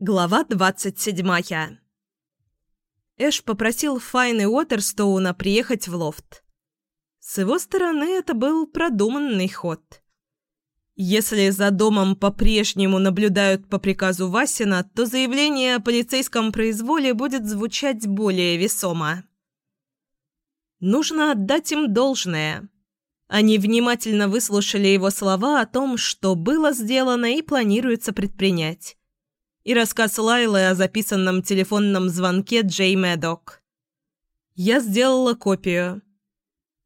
Глава двадцать седьмая. Эш попросил Файн и Уотерстоуна приехать в лофт. С его стороны это был продуманный ход. Если за домом по-прежнему наблюдают по приказу Васина, то заявление о полицейском произволе будет звучать более весомо. Нужно отдать им должное. Они внимательно выслушали его слова о том, что было сделано и планируется предпринять и рассказ Лайлы о записанном телефонном звонке Джей Мэддок. Я сделала копию.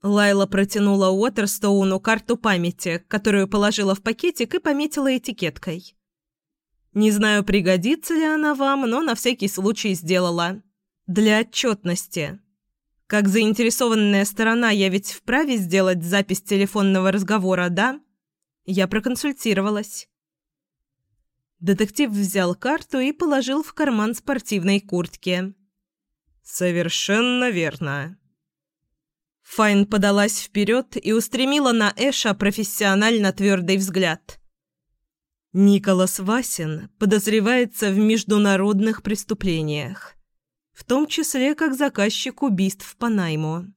Лайла протянула Уотерстоуну карту памяти, которую положила в пакетик и пометила этикеткой. Не знаю, пригодится ли она вам, но на всякий случай сделала. Для отчетности. Как заинтересованная сторона я ведь вправе сделать запись телефонного разговора, да? Я проконсультировалась. Детектив взял карту и положил в карман спортивной куртки. «Совершенно верно». Файн подалась вперед и устремила на Эша профессионально твердый взгляд. Николас Васин подозревается в международных преступлениях, в том числе как заказчик убийств по найму.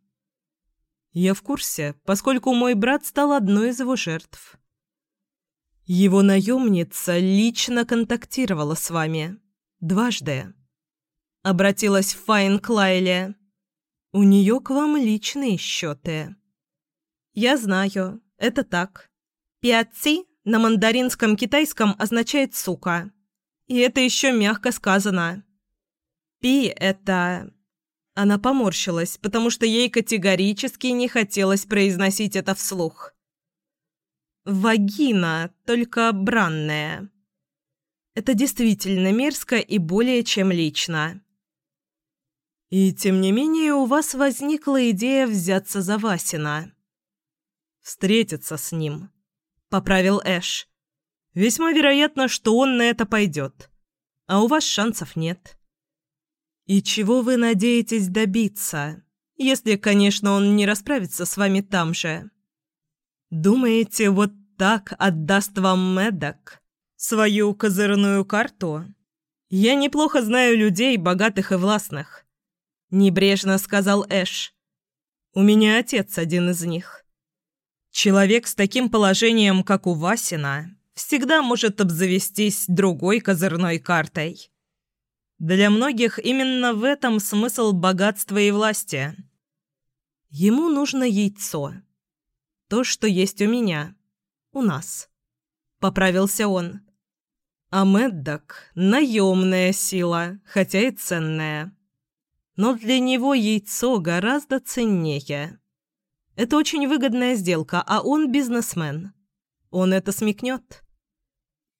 Я в курсе, поскольку мой брат стал одной из его жертв. Его наемница лично контактировала с вами. Дважды. Обратилась Файн Клайли. У нее к вам личные счеты. Я знаю, это так. Пиаци на мандаринском китайском означает «сука». И это еще мягко сказано. Пи – это... Она поморщилась, потому что ей категорически не хотелось произносить это вслух. Вагина, только бранная. Это действительно мерзко и более чем лично. И тем не менее у вас возникла идея взяться за Васина. Встретиться с ним, поправил Эш. Весьма вероятно, что он на это пойдет. А у вас шансов нет. И чего вы надеетесь добиться, если, конечно, он не расправится с вами там же? Думаете, вот так отдаст вам Медок свою козырную карту? Я неплохо знаю людей, богатых и властных. Небрежно сказал Эш. У меня отец один из них. Человек с таким положением, как у Васина, всегда может обзавестись другой козырной картой. Для многих именно в этом смысл богатства и власти. Ему нужно яйцо – то, что есть у меня. У нас. Поправился он. А Мэддок – наемная сила, хотя и ценная. Но для него яйцо гораздо ценнее. Это очень выгодная сделка, а он бизнесмен. Он это смекнет.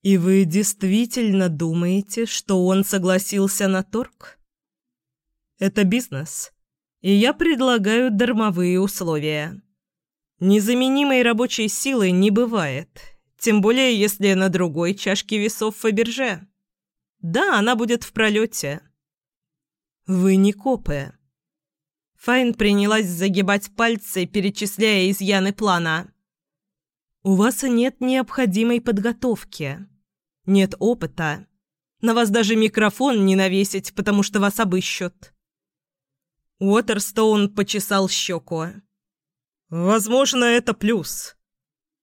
И вы действительно думаете, что он согласился на торг? Это бизнес, и я предлагаю дармовые условия. Незаменимой рабочей силы не бывает, тем более если на другой чашке весов Фаберже. Да, она будет в пролете. Вы не копы. Файн принялась загибать пальцы, перечисляя изъяны плана. У вас нет необходимой подготовки. Нет опыта. На вас даже микрофон не навесить, потому что вас обыщут. Уотерстоун почесал щеку. «Возможно, это плюс».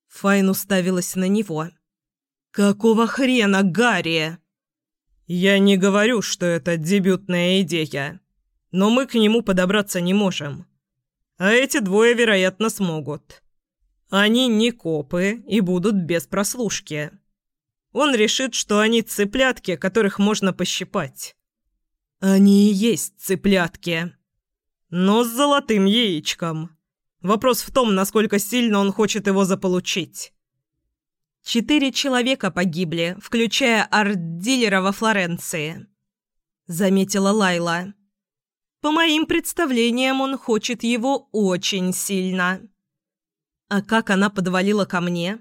Файн уставилась на него. «Какого хрена, Гарри?» «Я не говорю, что это дебютная идея, но мы к нему подобраться не можем. А эти двое, вероятно, смогут. Они не копы и будут без прослушки. Он решит, что они цыплятки, которых можно пощипать. Они и есть цыплятки, но с золотым яичком». Вопрос в том, насколько сильно он хочет его заполучить. «Четыре человека погибли, включая арт-дилера во Флоренции», — заметила Лайла. «По моим представлениям, он хочет его очень сильно». А как она подвалила ко мне?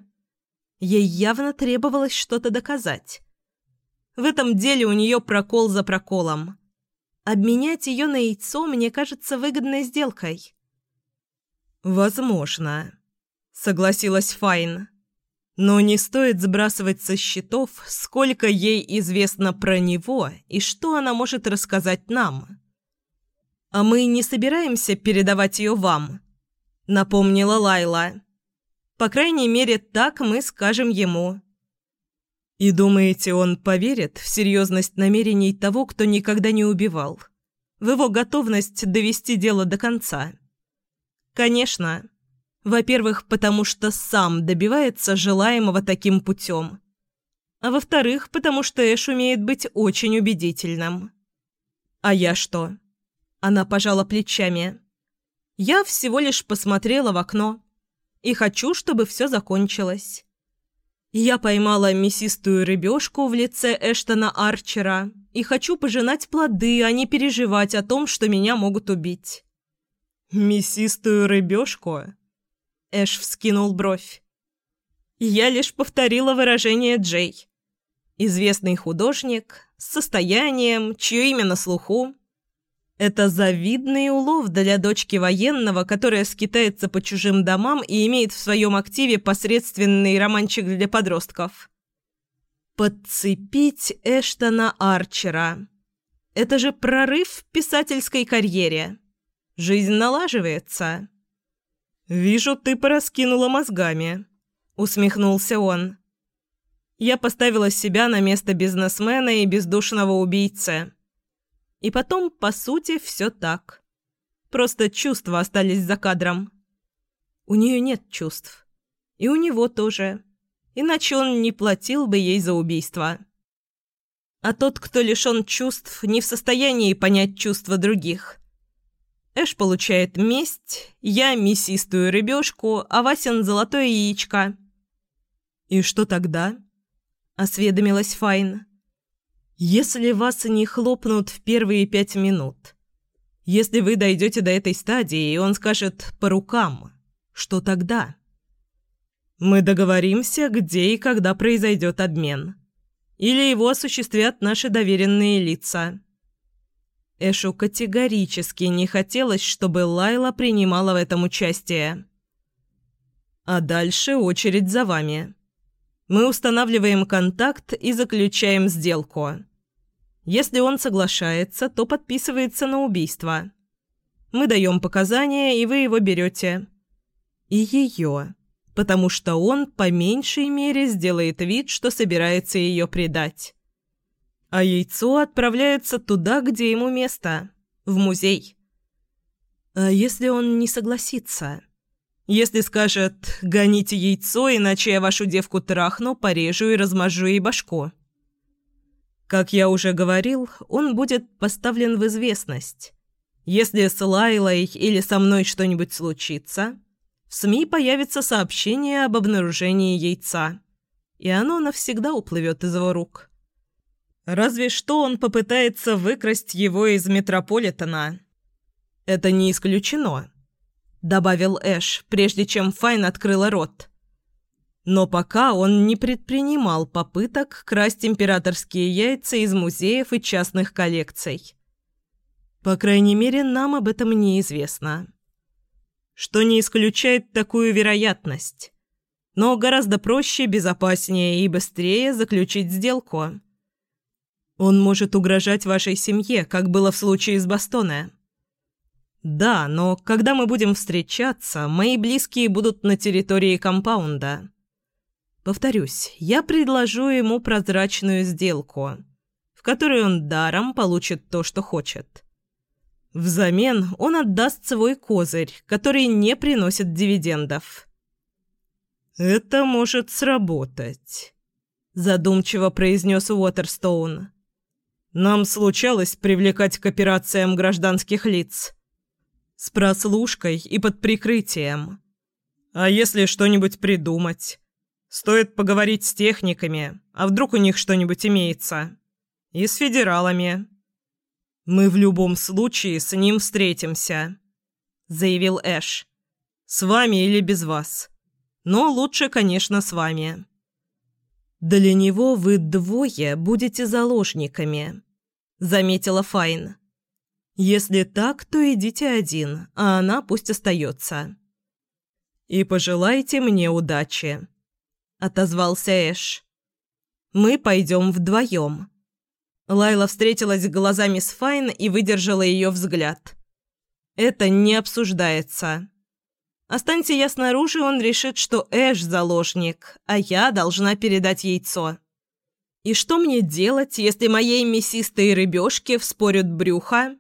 Ей явно требовалось что-то доказать. В этом деле у нее прокол за проколом. Обменять ее на яйцо мне кажется выгодной сделкой. «Возможно», — согласилась Файн. Но не стоит сбрасывать со счетов, сколько ей известно про него и что она может рассказать нам. «А мы не собираемся передавать ее вам», — напомнила Лайла. «По крайней мере, так мы скажем ему». «И думаете, он поверит в серьезность намерений того, кто никогда не убивал? В его готовность довести дело до конца?» «Конечно. Во-первых, потому что сам добивается желаемого таким путем. А во-вторых, потому что Эш умеет быть очень убедительным». «А я что?» Она пожала плечами. «Я всего лишь посмотрела в окно. И хочу, чтобы все закончилось. Я поймала мясистую рыбешку в лице Эштона Арчера и хочу пожинать плоды, а не переживать о том, что меня могут убить». «Мясистую рыбешку?» Эш вскинул бровь. «Я лишь повторила выражение Джей. Известный художник, с состоянием, чье имя на слуху, это завидный улов для дочки военного, которая скитается по чужим домам и имеет в своем активе посредственный романчик для подростков. Подцепить Эштона Арчера. Это же прорыв в писательской карьере. Жизнь налаживается. «Вижу, ты пораскинула мозгами», — усмехнулся он. Я поставила себя на место бизнесмена и бездушного убийцы. И потом, по сути, все так. Просто чувства остались за кадром. У нее нет чувств. И у него тоже. Иначе он не платил бы ей за убийство. А тот, кто лишен чувств, не в состоянии понять чувства других. Эш получает месть, я мясистую рыбешку, а Васин золотое яичко. «И что тогда?» – осведомилась Файн. Если вас не хлопнут в первые пять минут, если вы дойдете до этой стадии, и он скажет «по рукам», что тогда? Мы договоримся, где и когда произойдет обмен. Или его осуществят наши доверенные лица. Эшу категорически не хотелось, чтобы Лайла принимала в этом участие. А дальше очередь за вами. Мы устанавливаем контакт и заключаем сделку. Если он соглашается, то подписывается на убийство. Мы даем показания, и вы его берете. И ее, потому что он по меньшей мере сделает вид, что собирается ее предать. А яйцо отправляется туда, где ему место, в музей. А если он не согласится? Если скажет «гоните яйцо, иначе я вашу девку трахну, порежу и размажу ей башку». Как я уже говорил, он будет поставлен в известность. Если с Лайлой или со мной что-нибудь случится, в СМИ появится сообщение об обнаружении яйца, и оно навсегда уплывет из его рук. Разве что он попытается выкрасть его из Метрополитена. «Это не исключено», — добавил Эш, прежде чем Файн открыла рот. Но пока он не предпринимал попыток красть императорские яйца из музеев и частных коллекций. По крайней мере, нам об этом неизвестно. Что не исключает такую вероятность. Но гораздо проще, безопаснее и быстрее заключить сделку. Он может угрожать вашей семье, как было в случае с Бастоне. Да, но когда мы будем встречаться, мои близкие будут на территории компаунда. Повторюсь, я предложу ему прозрачную сделку, в которой он даром получит то, что хочет. Взамен он отдаст свой козырь, который не приносит дивидендов. «Это может сработать», – задумчиво произнес Уотерстоун. «Нам случалось привлекать к операциям гражданских лиц. С прослушкой и под прикрытием. А если что-нибудь придумать?» Стоит поговорить с техниками, а вдруг у них что-нибудь имеется. И с федералами. Мы в любом случае с ним встретимся, заявил Эш. С вами или без вас. Но лучше, конечно, с вами. Для него вы двое будете заложниками, заметила Файн. Если так, то идите один, а она пусть остается. И пожелайте мне удачи. отозвался Эш. «Мы пойдем вдвоем». Лайла встретилась глазами с Файн и выдержала ее взгляд. «Это не обсуждается. Останься я снаружи, он решит, что Эш заложник, а я должна передать яйцо. И что мне делать, если моей мясистой рыбешке вспорят брюха?»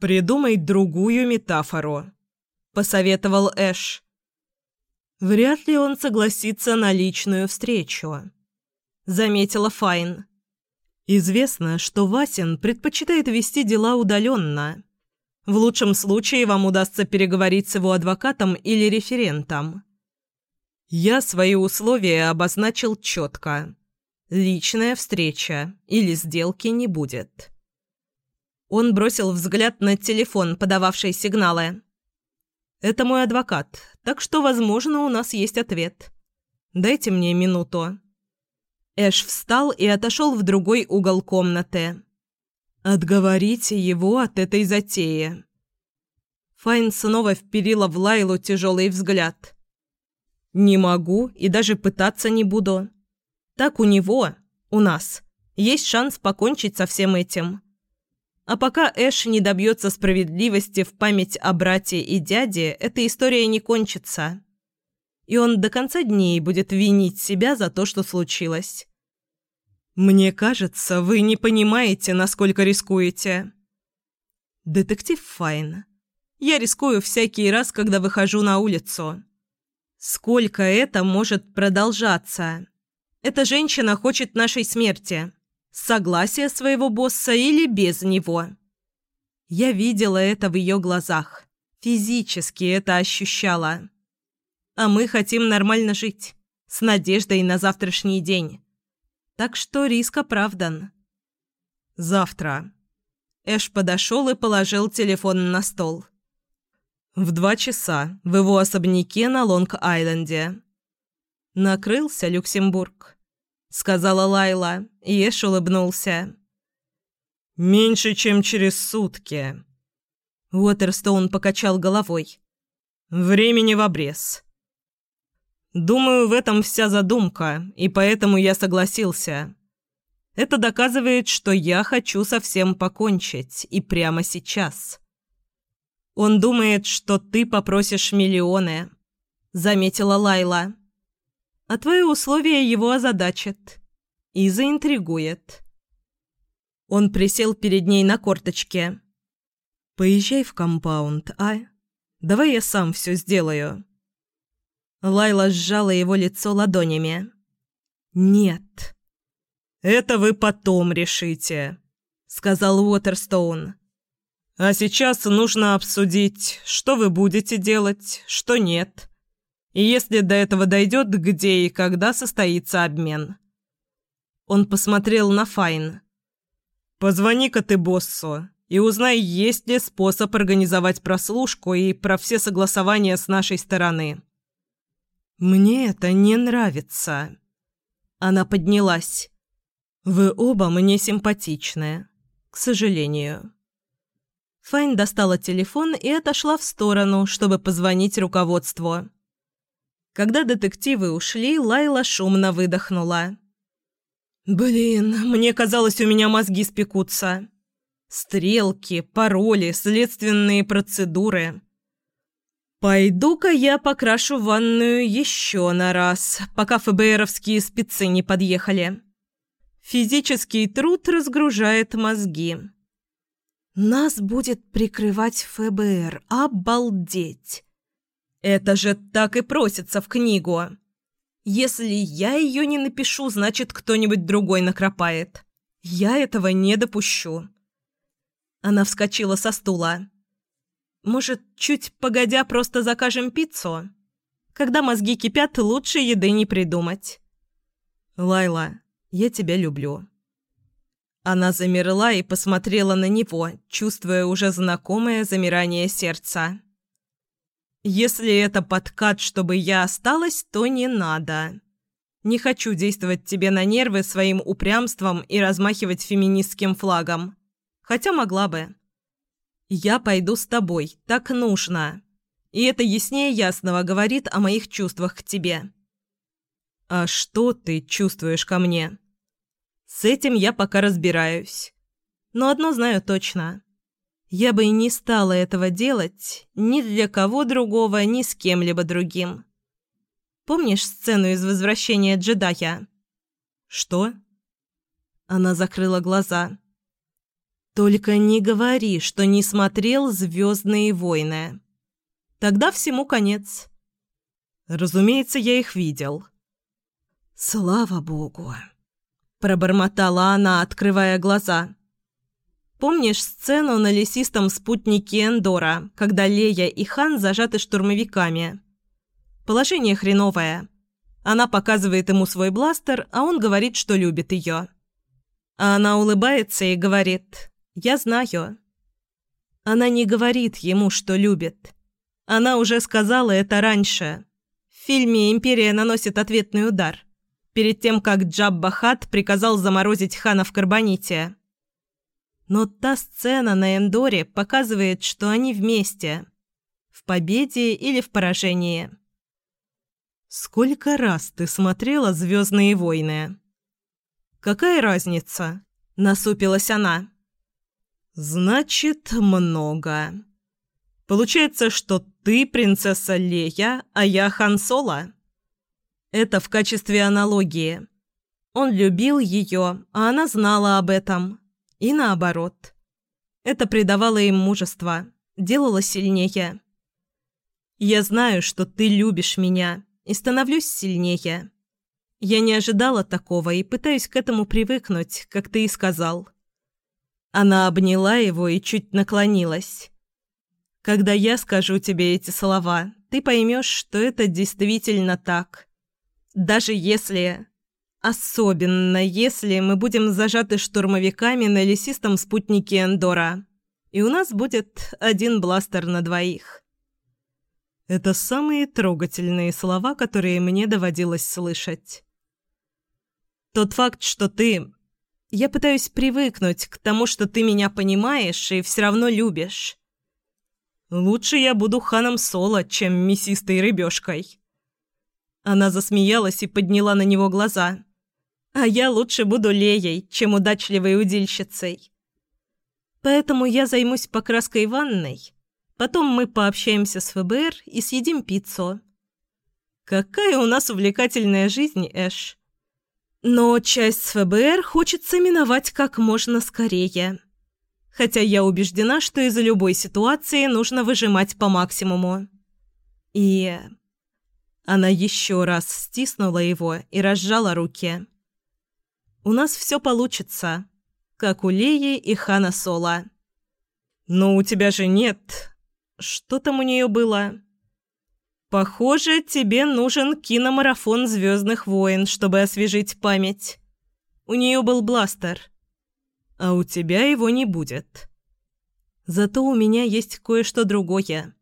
«Придумай другую метафору», — посоветовал Эш. «Вряд ли он согласится на личную встречу», — заметила Файн. «Известно, что Васин предпочитает вести дела удаленно. В лучшем случае вам удастся переговорить с его адвокатом или референтом. Я свои условия обозначил четко. Личная встреча или сделки не будет». Он бросил взгляд на телефон, подававший сигналы. «Это мой адвокат, так что, возможно, у нас есть ответ. Дайте мне минуту». Эш встал и отошел в другой угол комнаты. «Отговорите его от этой затеи». Файн снова вперила в Лайлу тяжелый взгляд. «Не могу и даже пытаться не буду. Так у него, у нас, есть шанс покончить со всем этим». А пока Эш не добьется справедливости в память о брате и дяде, эта история не кончится. И он до конца дней будет винить себя за то, что случилось. «Мне кажется, вы не понимаете, насколько рискуете». «Детектив Файн, я рискую всякий раз, когда выхожу на улицу. Сколько это может продолжаться? Эта женщина хочет нашей смерти» согласия своего босса или без него. Я видела это в ее глазах, физически это ощущала. А мы хотим нормально жить, с надеждой на завтрашний день. Так что риск оправдан. Завтра. Эш подошел и положил телефон на стол. В два часа в его особняке на Лонг-Айленде. Накрылся Люксембург сказала Лайла, и Эш улыбнулся. «Меньше, чем через сутки». Уотерстоун покачал головой. «Времени в обрез». «Думаю, в этом вся задумка, и поэтому я согласился. Это доказывает, что я хочу совсем покончить, и прямо сейчас». «Он думает, что ты попросишь миллионы», — заметила Лайла а твои условия его озадачат и заинтригует. Он присел перед ней на корточке. «Поезжай в компаунд, а? Давай я сам все сделаю». Лайла сжала его лицо ладонями. «Нет». «Это вы потом решите», — сказал Уотерстоун. «А сейчас нужно обсудить, что вы будете делать, что нет. И если до этого дойдет, где и когда состоится обмен. Он посмотрел на Файн. «Позвони-ка ты боссу и узнай, есть ли способ организовать прослушку и про все согласования с нашей стороны». «Мне это не нравится». Она поднялась. «Вы оба мне симпатичны, к сожалению». Файн достала телефон и отошла в сторону, чтобы позвонить руководству. Когда детективы ушли, Лайла шумно выдохнула. «Блин, мне казалось, у меня мозги спекутся. Стрелки, пароли, следственные процедуры. Пойду-ка я покрашу ванную еще на раз, пока ФБРовские спецы не подъехали. Физический труд разгружает мозги». «Нас будет прикрывать ФБР. Обалдеть!» Это же так и просится в книгу. Если я ее не напишу, значит, кто-нибудь другой накропает. Я этого не допущу. Она вскочила со стула. Может, чуть погодя просто закажем пиццу? Когда мозги кипят, лучше еды не придумать. Лайла, я тебя люблю. Она замерла и посмотрела на него, чувствуя уже знакомое замирание сердца. Если это подкат, чтобы я осталась, то не надо. Не хочу действовать тебе на нервы своим упрямством и размахивать феминистским флагом. Хотя могла бы. Я пойду с тобой, так нужно. И это яснее ясного говорит о моих чувствах к тебе. «А что ты чувствуешь ко мне?» «С этим я пока разбираюсь. Но одно знаю точно. Я бы и не стала этого делать ни для кого другого, ни с кем-либо другим. Помнишь сцену из «Возвращения джедая»?» «Что?» Она закрыла глаза. «Только не говори, что не смотрел «Звездные войны». Тогда всему конец». «Разумеется, я их видел». «Слава богу!» – пробормотала она, открывая глаза. «Помнишь сцену на лесистом спутнике Эндора, когда Лея и Хан зажаты штурмовиками?» Положение хреновое. Она показывает ему свой бластер, а он говорит, что любит ее. А она улыбается и говорит «Я знаю». Она не говорит ему, что любит. Она уже сказала это раньше. В фильме «Империя наносит ответный удар» перед тем, как Джабба Хат приказал заморозить хана в карбоните. Но та сцена на Эндоре показывает, что они вместе. В победе или в поражении. «Сколько раз ты смотрела «Звездные войны»?» «Какая разница?» – насупилась она. «Значит, много. Получается, что ты принцесса Лея, а я Хан Соло?» Это в качестве аналогии. Он любил ее, а она знала об этом. И наоборот. Это придавало им мужество, делало сильнее. «Я знаю, что ты любишь меня, и становлюсь сильнее. Я не ожидала такого и пытаюсь к этому привыкнуть, как ты и сказал». Она обняла его и чуть наклонилась. «Когда я скажу тебе эти слова, ты поймешь, что это действительно так. Даже если... Особенно если мы будем зажаты штурмовиками на лесистом спутнике Эндора, и у нас будет один бластер на двоих». Это самые трогательные слова, которые мне доводилось слышать. Тот факт, что ты... Я пытаюсь привыкнуть к тому, что ты меня понимаешь и все равно любишь. Лучше я буду ханом Соло, чем мясистой рыбешкой. Она засмеялась и подняла на него глаза. А я лучше буду Леей, чем удачливой удильщицей. Поэтому я займусь покраской ванной Потом мы пообщаемся с ФБР и съедим пиццу. Какая у нас увлекательная жизнь, Эш. Но часть с ФБР хочется миновать как можно скорее. Хотя я убеждена, что из любой ситуации нужно выжимать по максимуму. И... Она еще раз стиснула его и разжала руки. «У нас все получится, как у Леи и Хана Соло». «Но у тебя же нет что там у нее было? Похоже, тебе нужен киномарафон «Звездных войн», чтобы освежить память. У нее был бластер. А у тебя его не будет. Зато у меня есть кое-что другое.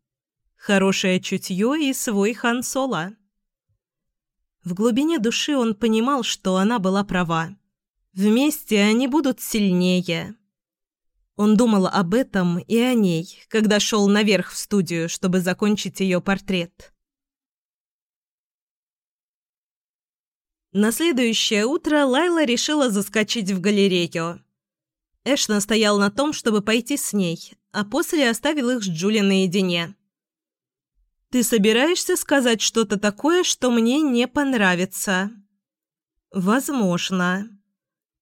Хорошее чутье и свой Хан Соло. В глубине души он понимал, что она была права. Вместе они будут сильнее. Он думал об этом и о ней, когда шел наверх в студию, чтобы закончить ее портрет. На следующее утро Лайла решила заскочить в галерею. Эш настоял на том, чтобы пойти с ней, а после оставил их с Джули наедине. «Ты собираешься сказать что-то такое, что мне не понравится?» «Возможно».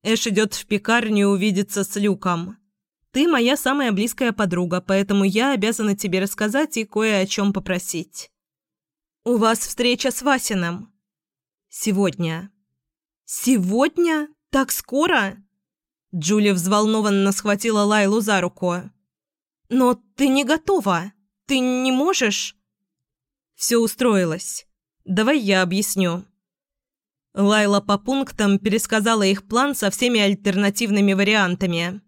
Эш идет в пекарню увидеться с Люком. Ты моя самая близкая подруга, поэтому я обязана тебе рассказать и кое о чем попросить. У вас встреча с Васиным. Сегодня. Сегодня? Так скоро? Джулия взволнованно схватила Лайлу за руку. Но ты не готова. Ты не можешь. Все устроилось. Давай я объясню. Лайла по пунктам пересказала их план со всеми альтернативными вариантами.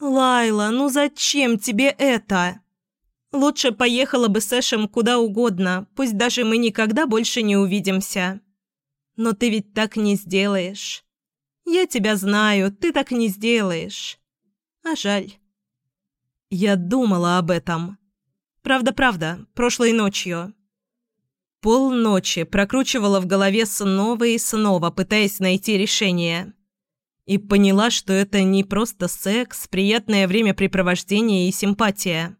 «Лайла, ну зачем тебе это? Лучше поехала бы с Эшем куда угодно, пусть даже мы никогда больше не увидимся. Но ты ведь так не сделаешь. Я тебя знаю, ты так не сделаешь. А жаль». Я думала об этом. Правда-правда, прошлой ночью. Полночи прокручивала в голове снова и снова, пытаясь найти решение. И поняла, что это не просто секс, приятное времяпрепровождение и симпатия.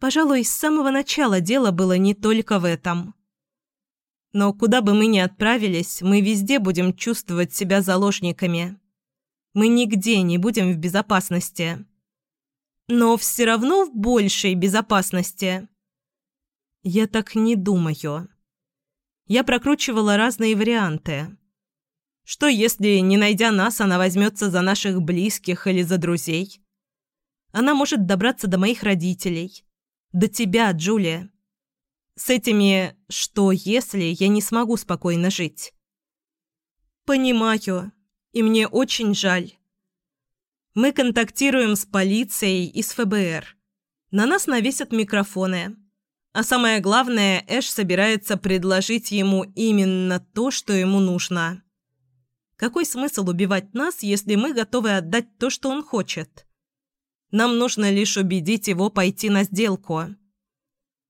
Пожалуй, с самого начала дело было не только в этом. Но куда бы мы ни отправились, мы везде будем чувствовать себя заложниками. Мы нигде не будем в безопасности. Но все равно в большей безопасности. Я так не думаю. Я прокручивала разные варианты. Что если, не найдя нас, она возьмется за наших близких или за друзей? Она может добраться до моих родителей. До тебя, Джулия. С этими «что если» я не смогу спокойно жить. Понимаю. И мне очень жаль. Мы контактируем с полицией и с ФБР. На нас навесят микрофоны. А самое главное, Эш собирается предложить ему именно то, что ему нужно. Какой смысл убивать нас, если мы готовы отдать то, что он хочет? Нам нужно лишь убедить его пойти на сделку.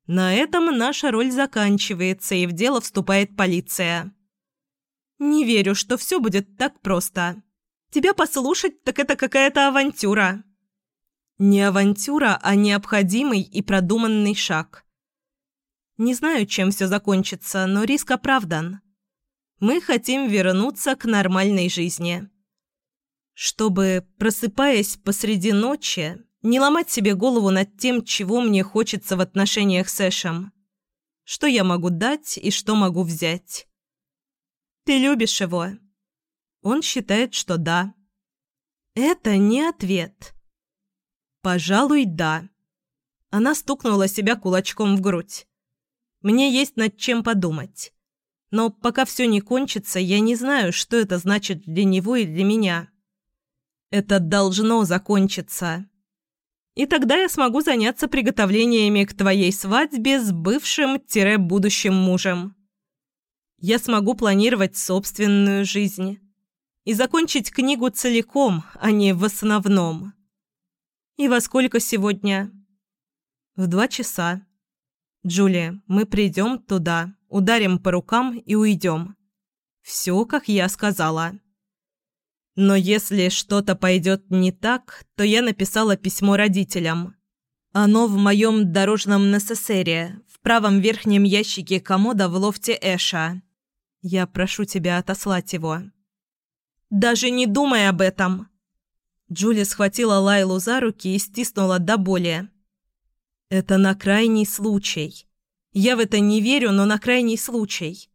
На этом наша роль заканчивается, и в дело вступает полиция. Не верю, что все будет так просто. Тебя послушать, так это какая-то авантюра. Не авантюра, а необходимый и продуманный шаг. Не знаю, чем все закончится, но риск оправдан. Мы хотим вернуться к нормальной жизни. Чтобы, просыпаясь посреди ночи, не ломать себе голову над тем, чего мне хочется в отношениях с Эшем. Что я могу дать и что могу взять. Ты любишь его? Он считает, что да. Это не ответ. Пожалуй, да. Она стукнула себя кулачком в грудь. Мне есть над чем подумать. Но пока все не кончится, я не знаю, что это значит для него и для меня. Это должно закончиться и тогда я смогу заняться приготовлениями к твоей свадьбе с бывшим-будущим мужем. Я смогу планировать собственную жизнь и закончить книгу целиком, а не в основном. И во сколько сегодня? В два часа. Джулия, мы придем туда, ударим по рукам и уйдем. Все, как я сказала. Но если что-то пойдет не так, то я написала письмо родителям. Оно в моем дорожном necessary, в правом верхнем ящике комода в лофте Эша. Я прошу тебя отослать его. Даже не думай об этом. Джули схватила Лайлу за руки и стиснула до боли. Это на крайний случай. Я в это не верю, но на крайний случай.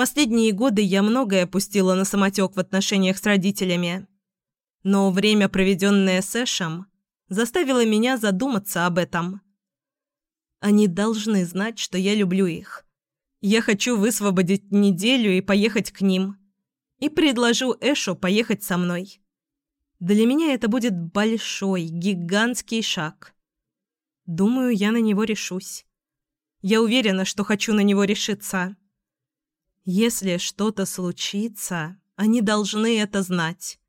Последние годы я многое пустила на самотек в отношениях с родителями. Но время, проведенное с Эшем, заставило меня задуматься об этом. Они должны знать, что я люблю их. Я хочу высвободить неделю и поехать к ним. И предложу Эшу поехать со мной. Для меня это будет большой, гигантский шаг. Думаю, я на него решусь. Я уверена, что хочу на него решиться. Если что-то случится, они должны это знать.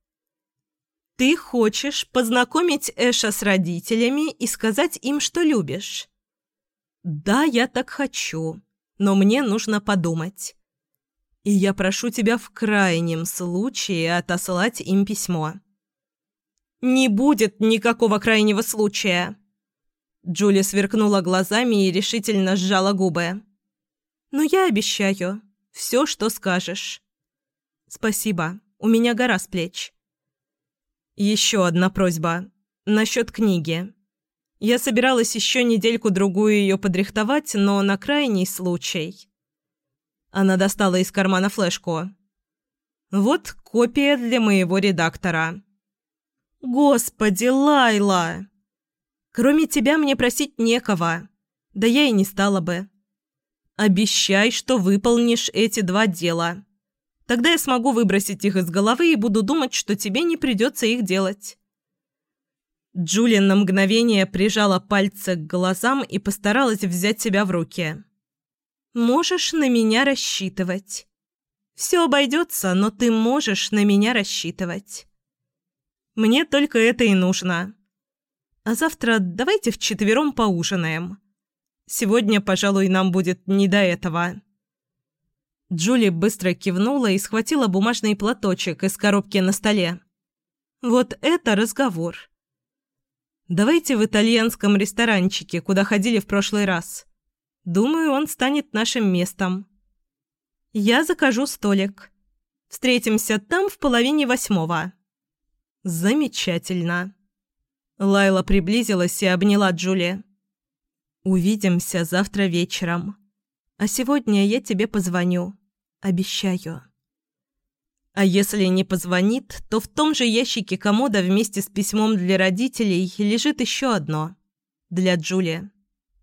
Ты хочешь познакомить Эша с родителями и сказать им, что любишь? Да, я так хочу, но мне нужно подумать. И я прошу тебя в крайнем случае отослать им письмо. Не будет никакого крайнего случая. Джули сверкнула глазами и решительно сжала губы. Но я обещаю. Все, что скажешь. Спасибо. У меня гора с плеч. Еще одна просьба. Насчет книги. Я собиралась еще недельку-другую ее подрихтовать, но на крайний случай. Она достала из кармана флешку. Вот копия для моего редактора. Господи, Лайла! Кроме тебя мне просить некого. Да я и не стала бы. Обещай, что выполнишь эти два дела. Тогда я смогу выбросить их из головы и буду думать, что тебе не придется их делать». Джулия на мгновение прижала пальцы к глазам и постаралась взять себя в руки. «Можешь на меня рассчитывать. Все обойдется, но ты можешь на меня рассчитывать. Мне только это и нужно. А завтра давайте вчетвером поужинаем. Сегодня, пожалуй, нам будет не до этого». Джули быстро кивнула и схватила бумажный платочек из коробки на столе. «Вот это разговор!» «Давайте в итальянском ресторанчике, куда ходили в прошлый раз. Думаю, он станет нашим местом. Я закажу столик. Встретимся там в половине восьмого». «Замечательно!» Лайла приблизилась и обняла Джули. «Увидимся завтра вечером. А сегодня я тебе позвоню. Обещаю». А если не позвонит, то в том же ящике комода вместе с письмом для родителей лежит еще одно. Для Джули.